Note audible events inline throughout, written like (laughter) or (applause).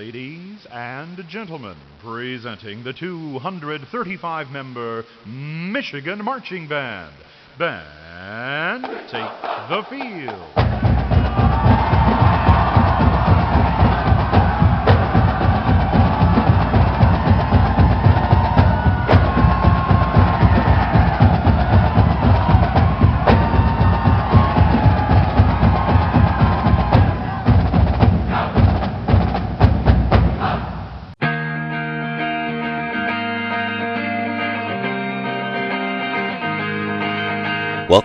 Ladies and gentlemen, presenting the 235 member Michigan Marching Band. Band, take the field.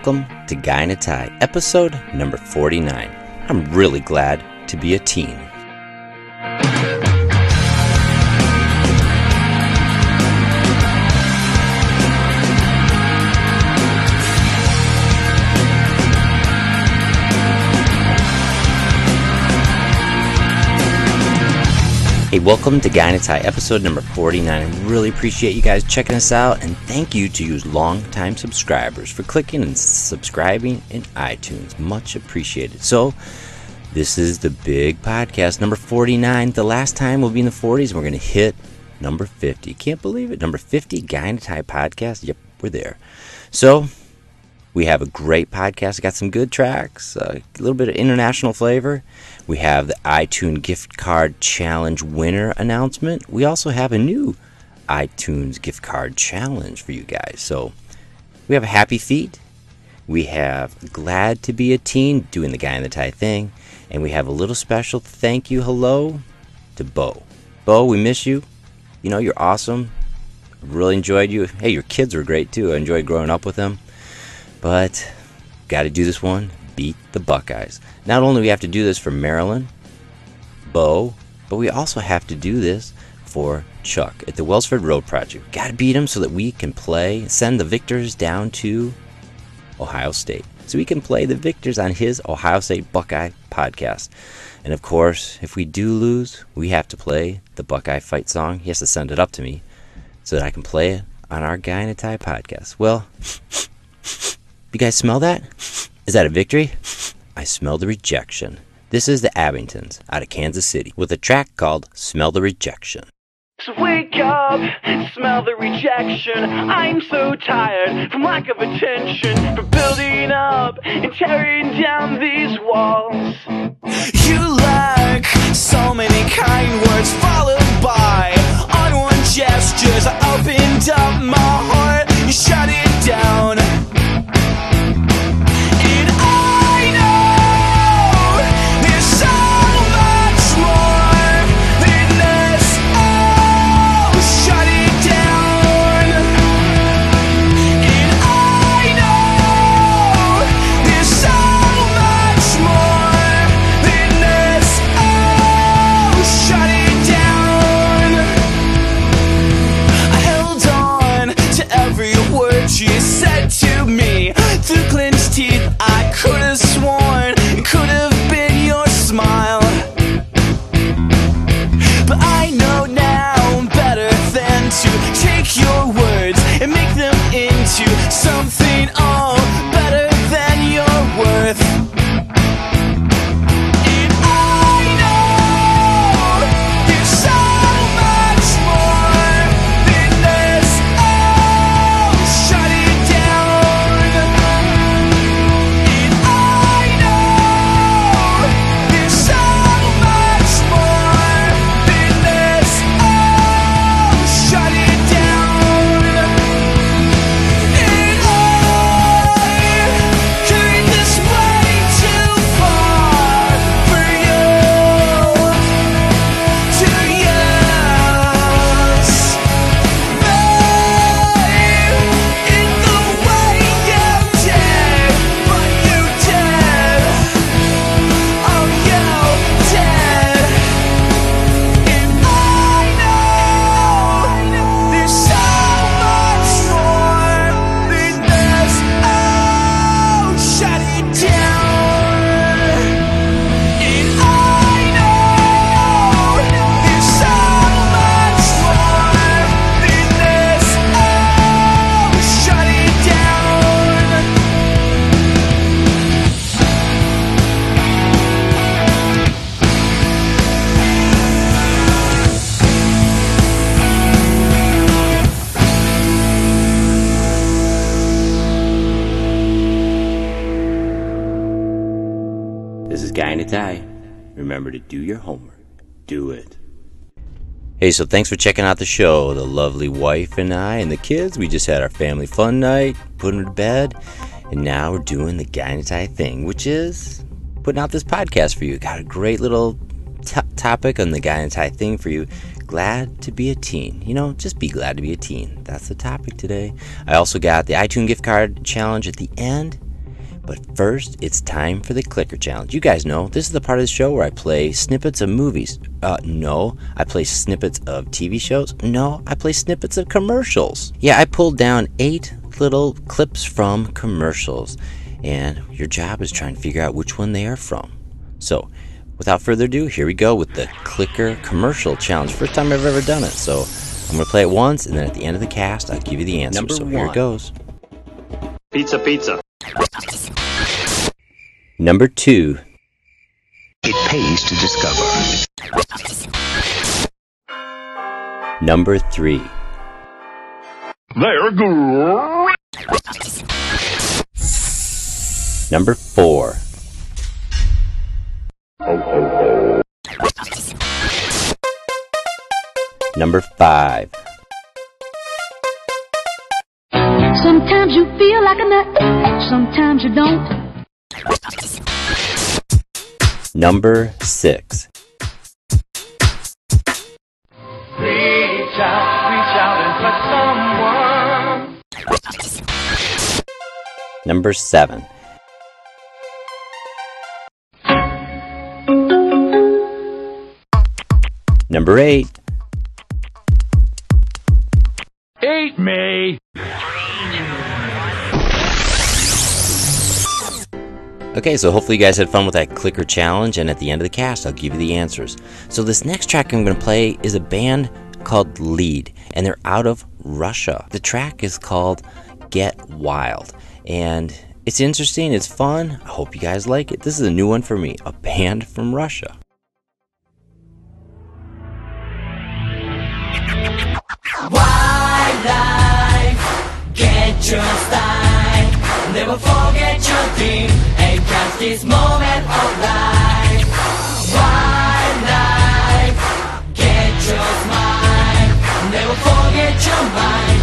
Welcome to Guy in a Tie, episode number 49. I'm really glad to be a teen. Hey, welcome to Guy Tie, episode number 49. I really appreciate you guys checking us out, and thank you to you long-time subscribers for clicking and subscribing in iTunes. Much appreciated. So, this is the big podcast, number 49. The last time we'll be in the 40s, and we're going to hit number 50. Can't believe it. Number 50, Guy Tie podcast. Yep, we're there. So, we have a great podcast. Got some good tracks, a little bit of international flavor. We have the iTunes gift card challenge winner announcement. We also have a new iTunes gift card challenge for you guys. So we have a happy feet. We have glad to be a teen doing the guy in the tie thing, and we have a little special thank you hello to Bo. Bo, we miss you. You know you're awesome. Really enjoyed you. Hey, your kids were great too. I enjoyed growing up with them. But got to do this one. Beat the Buckeyes. Not only we have to do this for Maryland, Bo, but we also have to do this for Chuck at the Wellsford Road Project. Got to beat him so that we can play, send the victors down to Ohio State. So we can play the victors on his Ohio State Buckeye podcast. And of course, if we do lose, we have to play the Buckeye fight song. He has to send it up to me so that I can play it on our Guy in a Tie podcast. Well, (laughs) you guys smell that? Is that a victory? I smell the rejection. This is the Abingtons out of Kansas City with a track called Smell the Rejection. So wake up, smell the rejection. I'm so tired from lack of attention, from building up and tearing down these walls. You lack so many kind words followed by unworn gestures. I opened up my heart, you shut it down. Guy in a tie. Remember to do your homework. Do it. Hey, so thanks for checking out the show. The lovely wife and I and the kids, we just had our family fun night, putting them to bed, and now we're doing the Guy in a Tie thing, which is putting out this podcast for you. Got a great little t- topic on the Guy in a Tie thing for you. Glad to be a teen. You know, just be glad to be a teen. That's the topic today. I also got the iTunes gift card challenge at the end. But first, it's time for the clicker challenge. You guys know this is the part of the show where I play snippets of movies. Uh, no, I play snippets of TV shows. No, I play snippets of commercials. Yeah, I pulled down eight little clips from commercials, and your job is trying to figure out which one they are from. So, without further ado, here we go with the clicker commercial challenge. First time I've ever done it. So, I'm going to play it once, and then at the end of the cast, I'll give you the answer. Number so, here it goes. Pizza, pizza. Number two. It pays to discover. Number three. They're good. Number four. Number five. Sometimes you feel like a nut, sometimes you don't. Number 6 Reach out, reach out Number 7 Number 8 Okay, so hopefully you guys had fun with that clicker challenge, and at the end of the cast, I'll give you the answers. So, this next track I'm going to play is a band called Lead, and they're out of Russia. The track is called Get Wild, and it's interesting, it's fun. I hope you guys like it. This is a new one for me a band from Russia. Get your style. Never forget your dream and catch this moment of life. Wildlife, get your smile. Never forget your mind.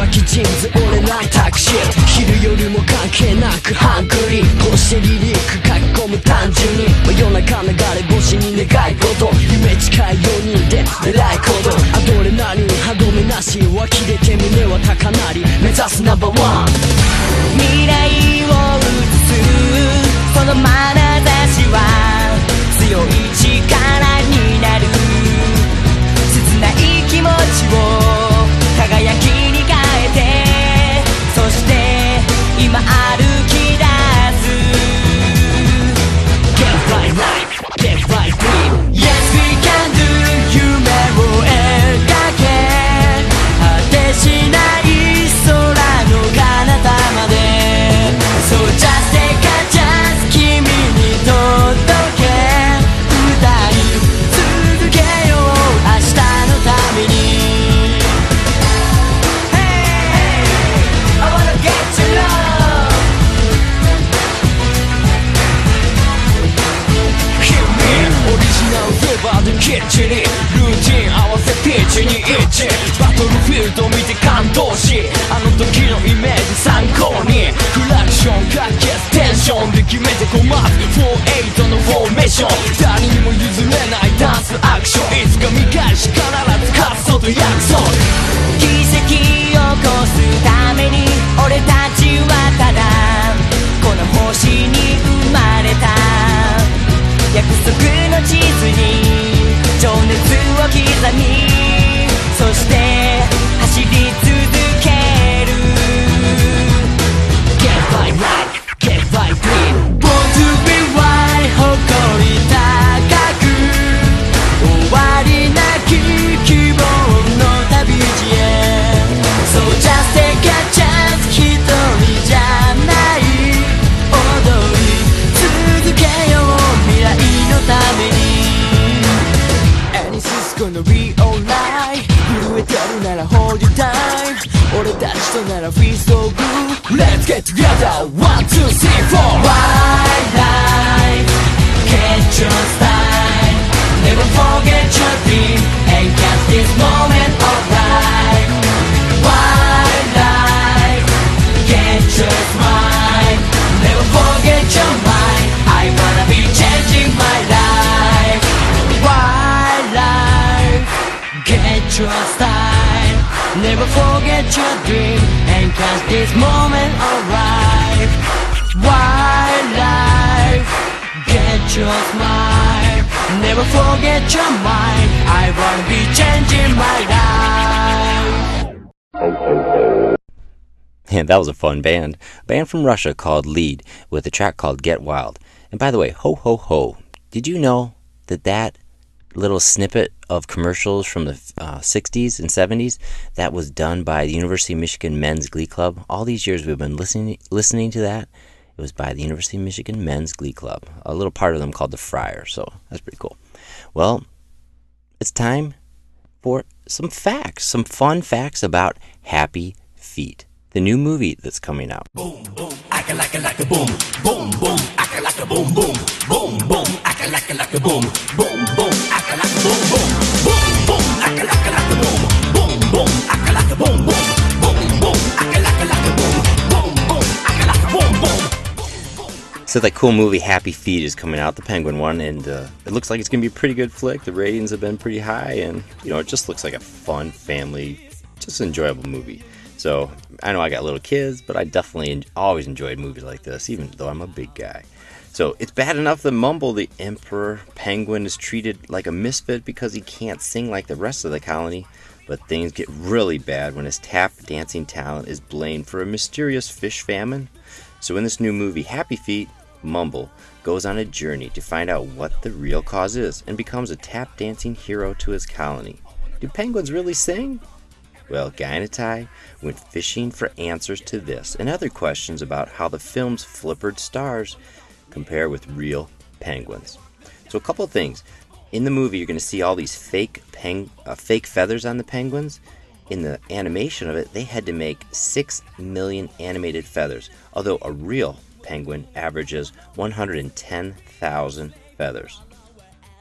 ばきジーンズ俺らタクシー昼夜も関係なくハングリーこうしてリリック書き込む単純に真夜中流れ星に願い事夢近い4人で狙い行動アドレナリン歯止めなし湧き出て胸は高鳴り目指すナンバーワン未来を映すその眼差しは強い力になる。切ない気持ちを輝きして今ある の real life 震えてるなら hold your time 俺たちとなら feel so good Let's get together one two three four Wild life can't just die Never forget your forget your dream And catch this moment of life Get your smile Never forget your mind I wanna be changing my life And that was a fun band. A band from Russia called Lead with a track called Get Wild. And by the way, ho ho ho. Did you know that that little snippet of commercials from the uh, 60s and 70s that was done by the University of Michigan Men's Glee Club? All these years we've been listening listening to that. It was by the University of Michigan Men's Glee Club. A little part of them called the Friar, so that's pretty cool. Well, it's time for some facts, some fun facts about Happy Feet, the new movie that's coming out. So that cool movie Happy Feet is coming out, the Penguin one, and uh, it looks like it's gonna be a pretty good flick. The ratings have been pretty high, and you know it just looks like a fun family, just enjoyable movie. So I know I got little kids, but I definitely en- always enjoyed movies like this, even though I'm a big guy. So it's bad enough that Mumble, the Emperor Penguin, is treated like a misfit because he can't sing like the rest of the colony. But things get really bad when his tap dancing talent is blamed for a mysterious fish famine. So in this new movie, Happy Feet, Mumble goes on a journey to find out what the real cause is and becomes a tap dancing hero to his colony. Do penguins really sing? Well, Tie went fishing for answers to this and other questions about how the film's flippered stars compare with real penguins. So, a couple of things. In the movie, you're going to see all these fake peng- uh, fake feathers on the penguins. In the animation of it, they had to make 6 million animated feathers, although a real penguin averages 110,000 feathers.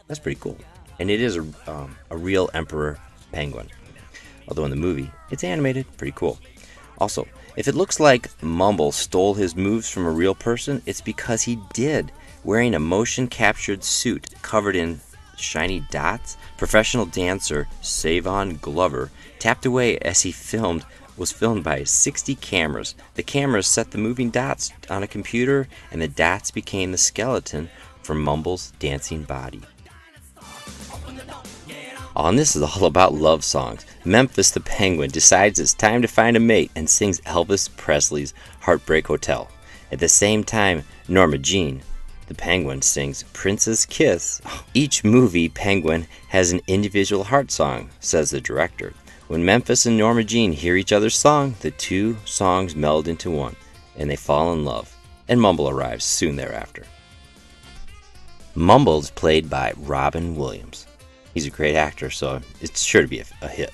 That's pretty cool. And it is a, um, a real emperor penguin. Although in the movie, it's animated, pretty cool. Also, if it looks like Mumble stole his moves from a real person, it's because he did. Wearing a motion captured suit covered in shiny dots, professional dancer Savion Glover tapped away as he filmed was filmed by 60 cameras. The cameras set the moving dots on a computer and the dots became the skeleton for Mumble's dancing body. On this is all about love songs. Memphis the Penguin decides it's time to find a mate and sings Elvis Presley's Heartbreak Hotel. At the same time, Norma Jean, the Penguin, sings Prince's Kiss. Each movie Penguin has an individual heart song, says the director. When Memphis and Norma Jean hear each other's song, the two songs meld into one, and they fall in love. And Mumble arrives soon thereafter. Mumble is played by Robin Williams. He's a great actor, so it's sure to be a, a hit.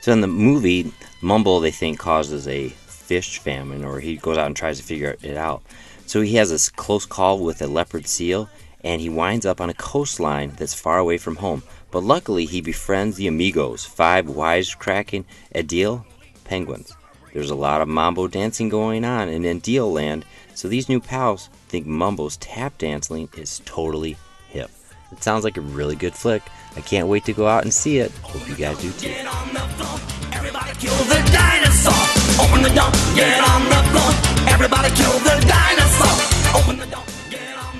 So in the movie, Mumble they think causes a fish famine, or he goes out and tries to figure it out. So he has a close call with a leopard seal, and he winds up on a coastline that's far away from home. But luckily, he befriends the Amigos, five wisecracking Adelie penguins. There's a lot of mambo dancing going on in Adelie land, so these new pals think Mumbo's tap dancing is totally hip. It sounds like a really good flick. I can't wait to go out and see it. Hope you guys do too. Everybody kill the dinosaur. Open the door, get on the floor. Everybody kill the dinosaur. Open the door,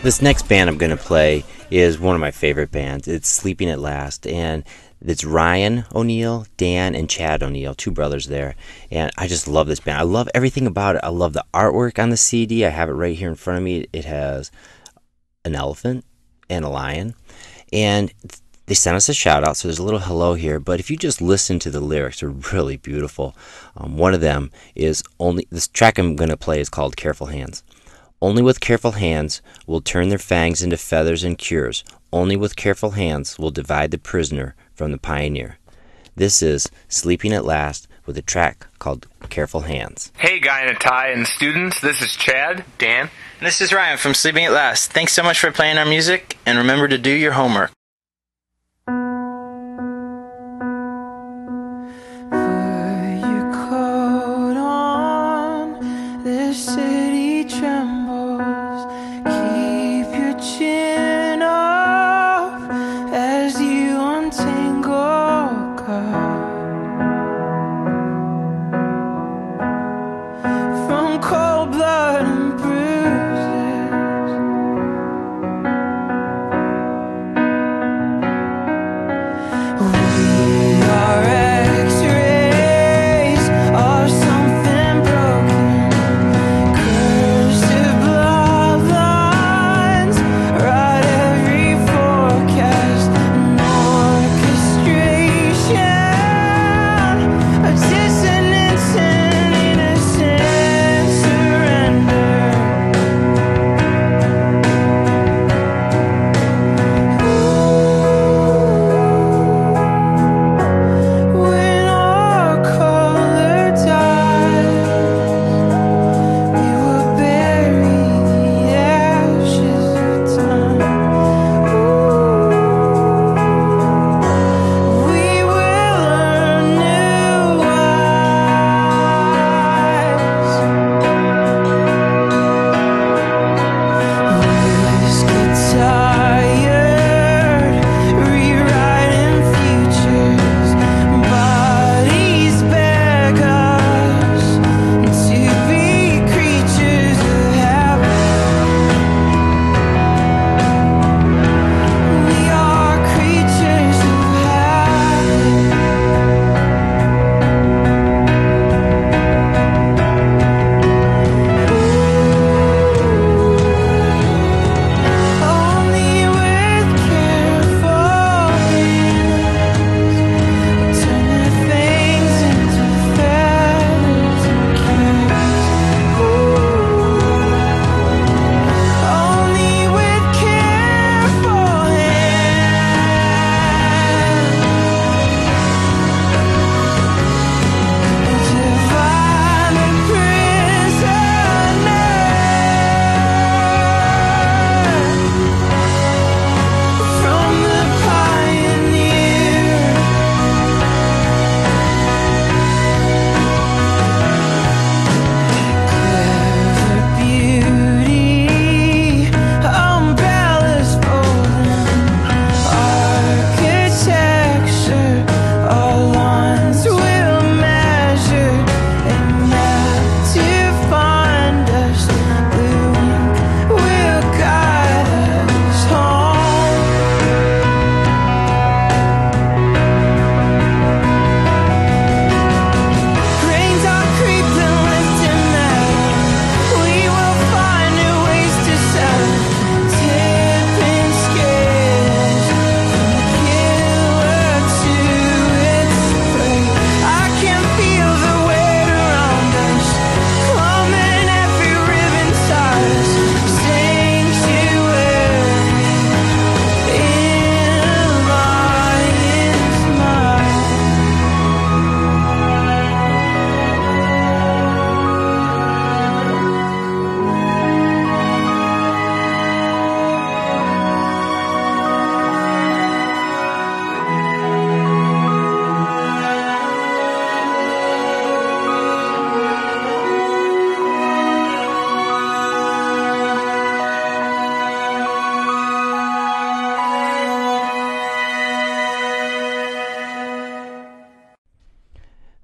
This next band I'm going to play is one of my favorite bands. It's Sleeping at Last, and it's Ryan O'Neal, Dan, and Chad O'Neal, two brothers there. And I just love this band. I love everything about it. I love the artwork on the CD. I have it right here in front of me. It has an elephant and a lion. And they sent us a shout out, so there's a little hello here. But if you just listen to the lyrics, they're really beautiful. Um, one of them is only this track I'm going to play is called Careful Hands. Only with careful hands will turn their fangs into feathers and cures. only with careful hands will divide the prisoner from the pioneer. This is Sleeping at Last with a track called Careful Hands. Hey, Guy in a Tie and students, this is Chad, Dan. And this is Ryan from Sleeping at Last. Thanks so much for playing our music, and remember to do your homework.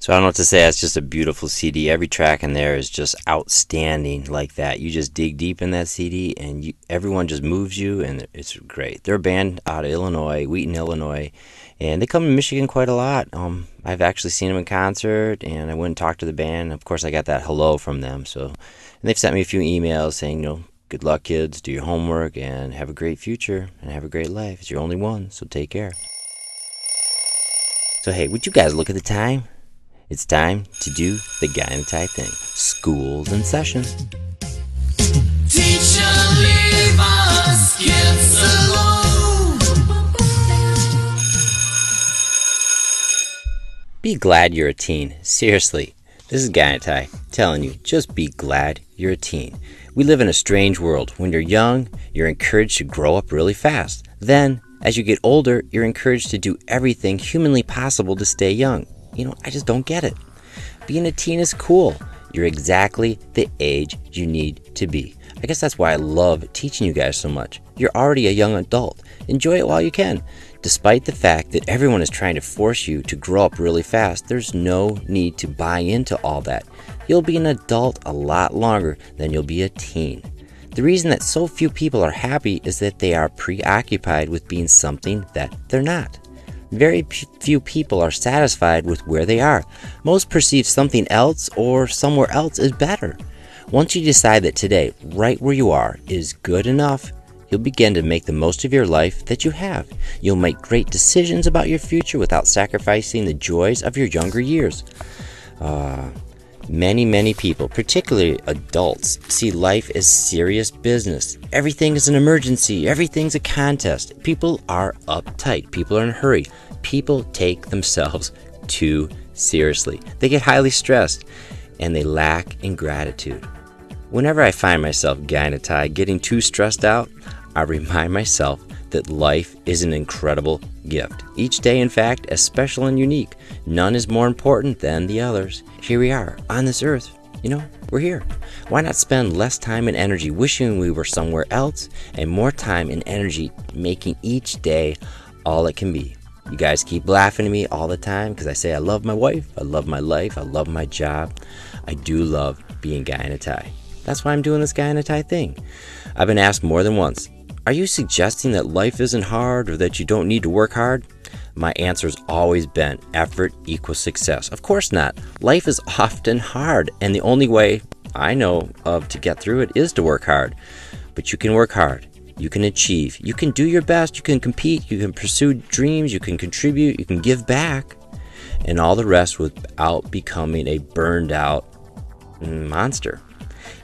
So I don't know what to say. It's just a beautiful CD. Every track in there is just outstanding like that. You just dig deep in that CD and you, everyone just moves you and it's great. They're a band out of Illinois, Wheaton, Illinois, and they come to Michigan quite a lot. Um, I've actually seen them in concert and I went and talked to the band. Of course, I got that hello from them. So, and they've sent me a few emails saying, you know, good luck, kids, do your homework and have a great future and have a great life. It's your only one, so take care. So, hey, would you guys look at the time? It's time to do the guy in the tie thing. School's in session. Teacher, leave us kids alone. Be glad you're a teen. Seriously. This is Guy in a Tie telling you just be glad you're a teen. We live in a strange world. When you're young, you're encouraged to grow up really fast. Then, as you get older, you're encouraged to do everything humanly possible to stay young. You know, I just don't get it. Being a teen is cool. You're exactly the age you need to be. I guess that's why I love teaching you guys so much. You're already a young adult. Enjoy it while you can. Despite the fact that everyone is trying to force you to grow up really fast, there's no need to buy into all that. You'll be an adult a lot longer than you'll be a teen. The reason that so few people are happy is that they are preoccupied with being something that they're not. Very few people are satisfied with where they are. Most perceive something else or somewhere else is better. Once you decide that today, right where you are, is good enough, you'll begin to make the most of your life that you have. You'll make great decisions about your future without sacrificing the joys of your younger years. Uh, many, many people, particularly adults, see life as serious business. Everything is an emergency, everything's a contest. People are uptight, people are in a hurry, people take themselves too seriously. They get highly stressed and they lack in gratitude. Whenever I find myself, Guy in a Tie, getting too stressed out, I remind myself that life is an incredible gift. Each day, in fact, is special and unique. None is more important than the others. Here we are, on this earth. You know, we're here. Why not spend less time and energy wishing we were somewhere else and more time and energy making each day all it can be? You guys keep laughing at me all the time because I say I love my wife, I love my life, I love my job. I do love being guy in a tie. That's why I'm doing this guy in a tie thing. I've been asked more than once Are you suggesting that life isn't hard or that you don't need to work hard? My answer's always been effort equals success. Of course not. Life is (laughs) often hard, and the only way I know of to get through it is to work hard. But you can work hard. You can achieve. You can do your best. You can compete. You can pursue dreams. You can contribute. You can give back. And all the rest without becoming a burned out monster.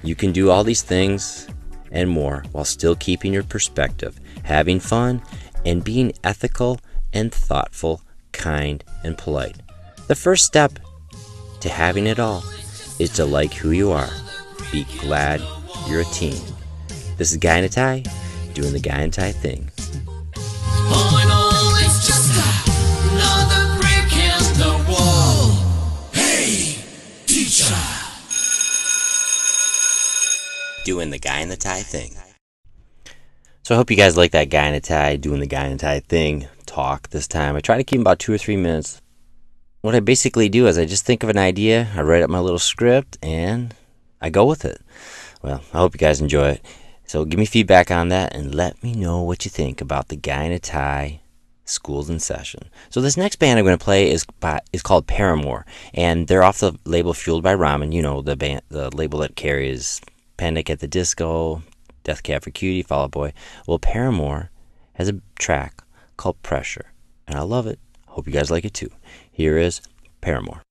You can do all these things and more while still keeping your perspective, having fun, and being ethical and thoughtful, kind and polite. The first step to having it all is to like who you are. Be glad you're a teen. This is Guy in a Tie doing the Guy in a Tie thing. Doing the guy in the tie thing. So I hope you guys like that guy in a tie doing the guy in a tie thing talk this time. I try to keep about two or three minutes. What I basically do is I just think of an idea, I write up my little script, and I go with it. Well, I hope you guys enjoy it. So give me feedback on that and let me know what you think about the guy in a tie schools in session. So this next band I'm going to play is by, is called Paramore, and they're off the label Fueled by Ramen. You know the band, the label that carries Panic at the Disco, Death Cab for Cutie, Fall Out Boy. Well, Paramore has a track called Pressure, and I love it. Hope you guys like it too. Here is Paramore.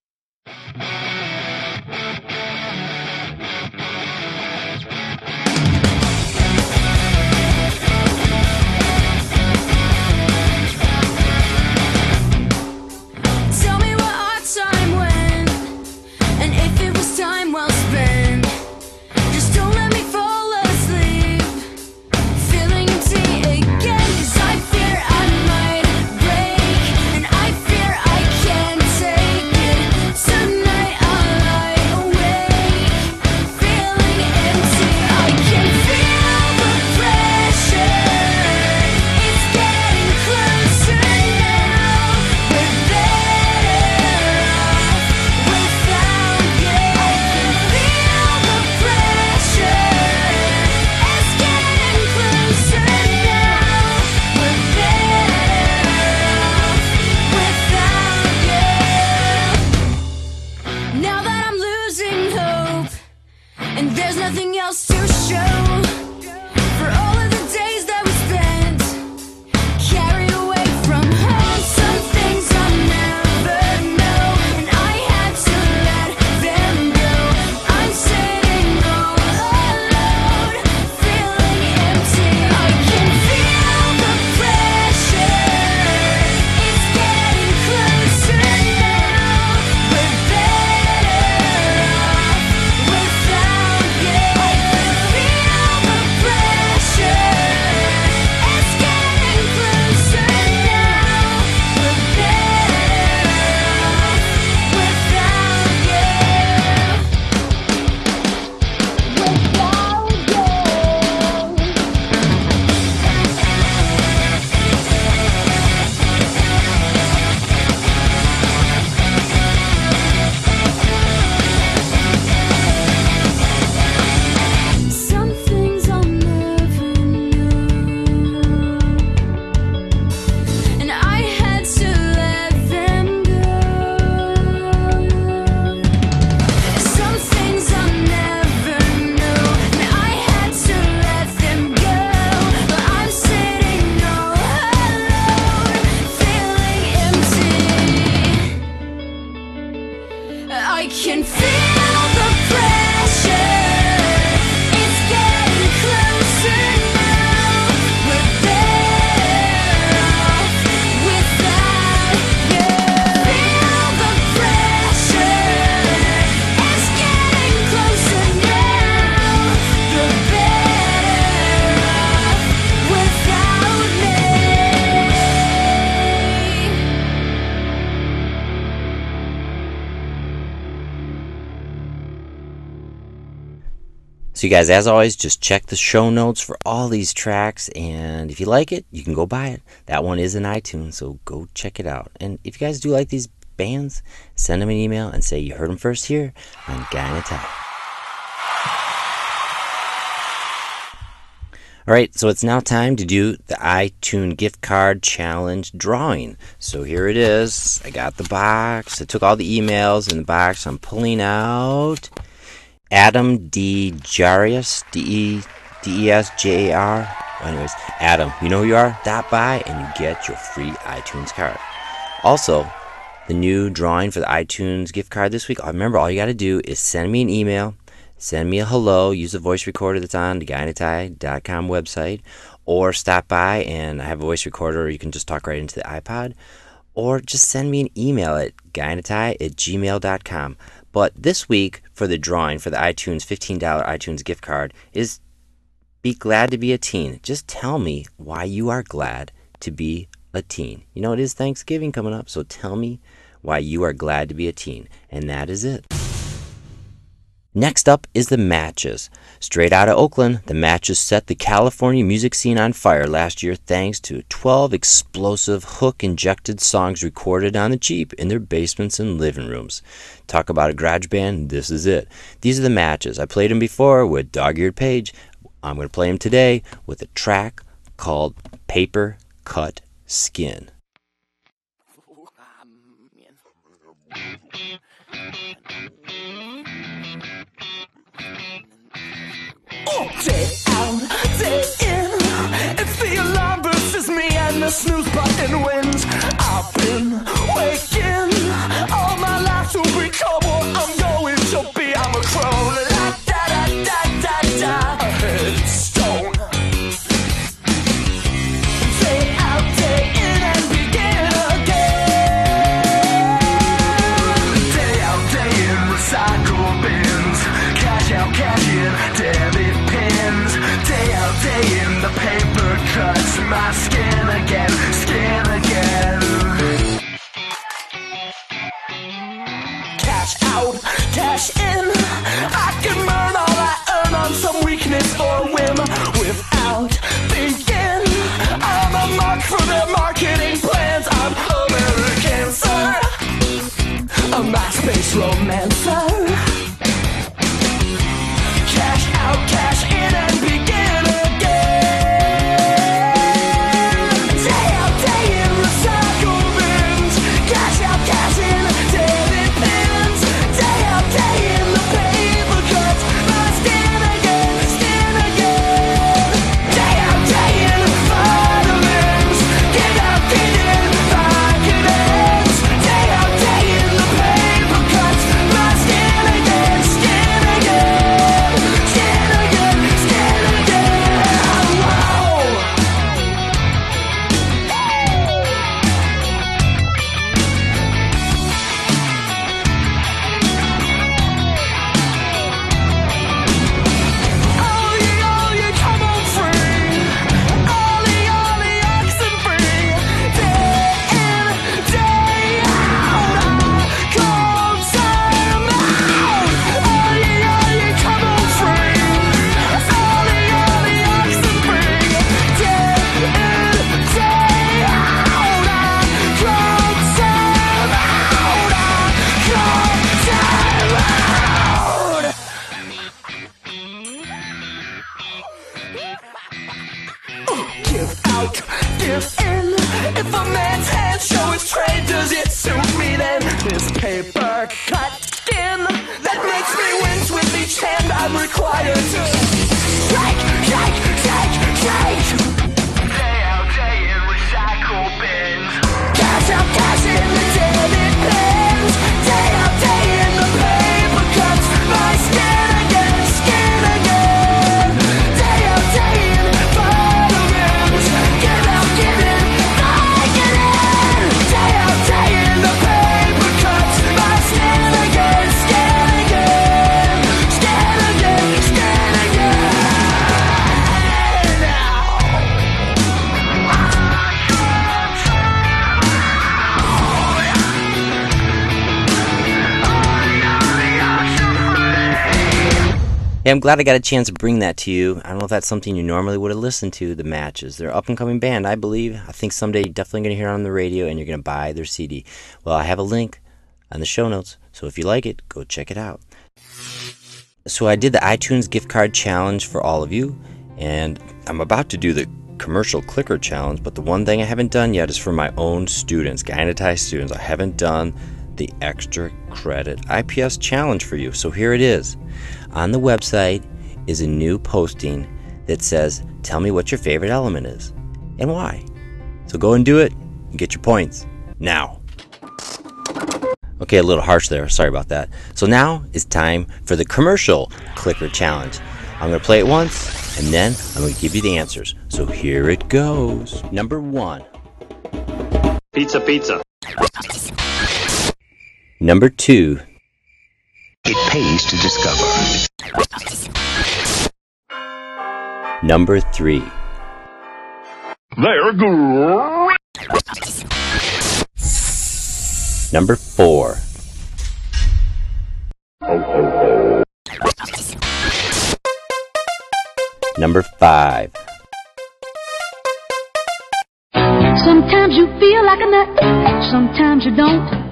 You guys, as always, just check the show notes for all these tracks. And if you like it, you can go buy it. That one is in iTunes, so go check it out. And if you guys do like these bands, send them an email and say you heard them first here on Guy in a Tie. All right, so it's now time to do the iTunes gift card challenge drawing. So here it is. I got the box. I took all the emails in the box. I'm pulling out Adam D. Jarius, D E D E S J A R. Anyways, Adam, you know who you are? Stop by and you get your free iTunes card. Also, the new drawing for the iTunes gift card this week. Remember, all you got to do is send me an email send me a hello. Use the voice recorder that's on the guyinatie.com website, or stop by and I have a voice recorder, or you can just talk right into the iPod, or just send me an email at guyinatie at gmail.com. But this week, for the drawing for the iTunes $15 iTunes gift card, is be glad to be a teen. Just tell me why you are glad to be a teen. You know, it is Thanksgiving coming up, so tell me why you are glad to be a teen. And that is it. Next up is the Matches. Straight out of Oakland, the Matches set the California music scene on fire last year thanks to 12 explosive hook injected songs recorded on the cheap in their basements and living rooms. Talk about a garage band, this is it. These are the Matches. I played them before with Dog Eared Page. I'm going to play them today with a track called Paper Cut Skin. Ah, Day out, day in. It's the alarm versus me and the snooze button wins. I've been waking all my life to become what I'm going to be. I'm a crow. La da da da da da. A cash in. I can burn all I earn on some weakness or whim without thinking. I'm glad I got a chance to bring that to you. I don't know if that's something you normally would have listened to, the matches. They're up and coming band, I believe. I think someday you're definitely going to hear on the radio and you're going to buy their CD. Well, I have a link on the show notes, so if you like it, go check it out. So I did the iTunes gift card challenge for all of you, and I'm about to do the commercial clicker challenge, but the one thing I haven't done yet is for my own students, Guy in a Tie students. I haven't done the extra credit IPS challenge for you. So here it is. On the website is a new posting that says, Tell me what your favorite element is and why. So go and do it and get your points now. Okay, a little harsh there. Sorry about that. So now it's time for the commercial clicker challenge. I'm going to play it once and then I'm going to give you the answers. So here it goes. Number one. Pizza, pizza. Number two. It pays to discover. Number three. They're good. Number four. Number five. Sometimes you feel like a nut, sometimes you don't.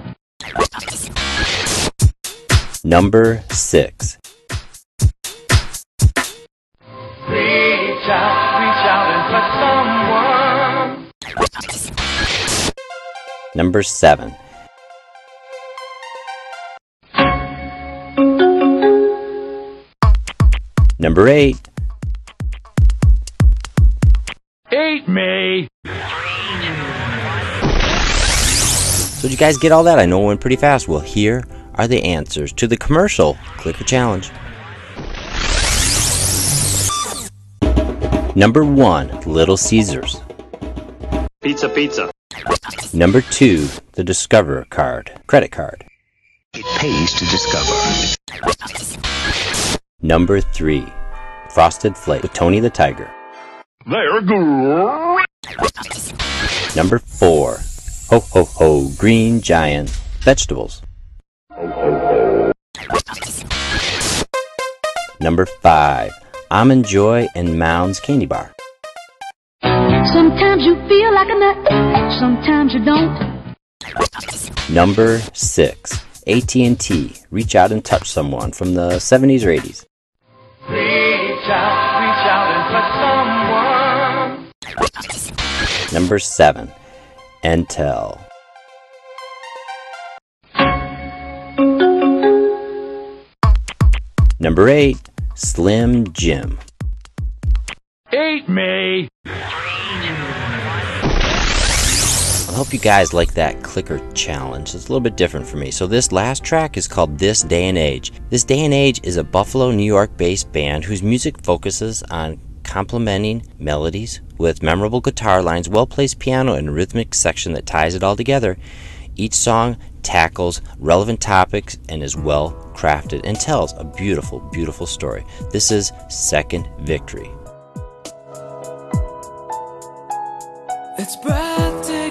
Number six. Reach out, reach out and touch someone. Number seven. Number eight. Eat me. So did you guys get all that? I know it went pretty fast. Well, here are the answers to the commercial clicker challenge. Number one, Little Caesars. Pizza, pizza. Number two, the Discover card, credit card. It pays to discover. Number three, Frosted Flake with Tony the Tiger. They're good. Number four, Ho Ho Ho Green Giant Vegetables. Number five, Almond Joy and Mounds Candy Bar. Sometimes you feel like a nut, sometimes you don't. Number six, AT&T Reach Out and Touch Someone from the 70s or 80s. Reach out, reach out and touch someone. Number seven, Intel. Number eight, Slim Jim. Eat me. I hope you guys like that clicker challenge. It's a little bit different for me. So this last track is called This Day and Age. This Day and Age is a Buffalo, New York-based band whose music focuses on complementing melodies with memorable guitar lines, well-placed piano, and rhythmic section that ties it all together. Each song tackles relevant topics and is mm. well crafted and tells a beautiful, beautiful story. This is Second Victory. It's breathtaking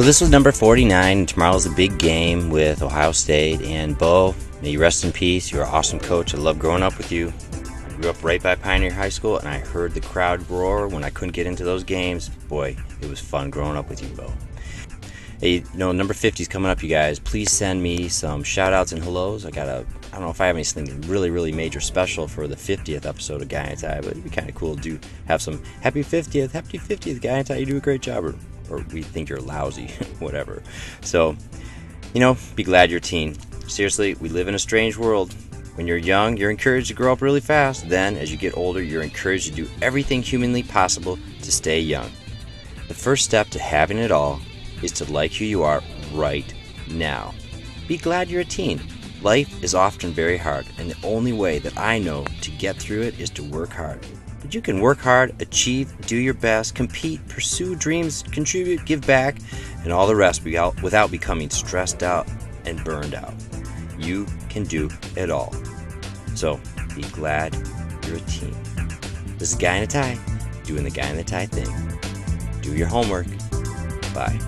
So this was number 49, and tomorrow's a big game with Ohio State. And Bo, may you rest in peace. You're an awesome coach. I love growing up with you. I grew up right by Pioneer High School, and I heard the crowd roar when I couldn't get into those games. Boy, it was fun growing up with you, Bo. Hey, you know, number 50 is coming up, you guys. Please send me some shout outs and hellos. I got a, I don't know if I have anything really, really major special for the 50th episode of Guy in a Tie, but it'd be kind of cool to have some happy 50th, happy 50th, Guy in a Tie. You do a great job, or, we think you're lousy, (laughs) whatever. So, you know, be glad you're a teen. Seriously, we live in a strange world. When you're young, you're encouraged to grow up really fast. Then, as you get older, you're encouraged to do everything humanly possible to stay young. The first step to having it all is to like who you are right now. Be glad you're a teen. Life is often very hard, and the only way that I know to get through it is to work hard. But you can work hard, achieve, do your best, compete, pursue dreams, contribute, give back, and all the rest without, becoming stressed out and burned out. You can do it all. So be glad you're a team. This is Guy in a Tie, doing the Guy in a Tie thing. Do your homework. Bye.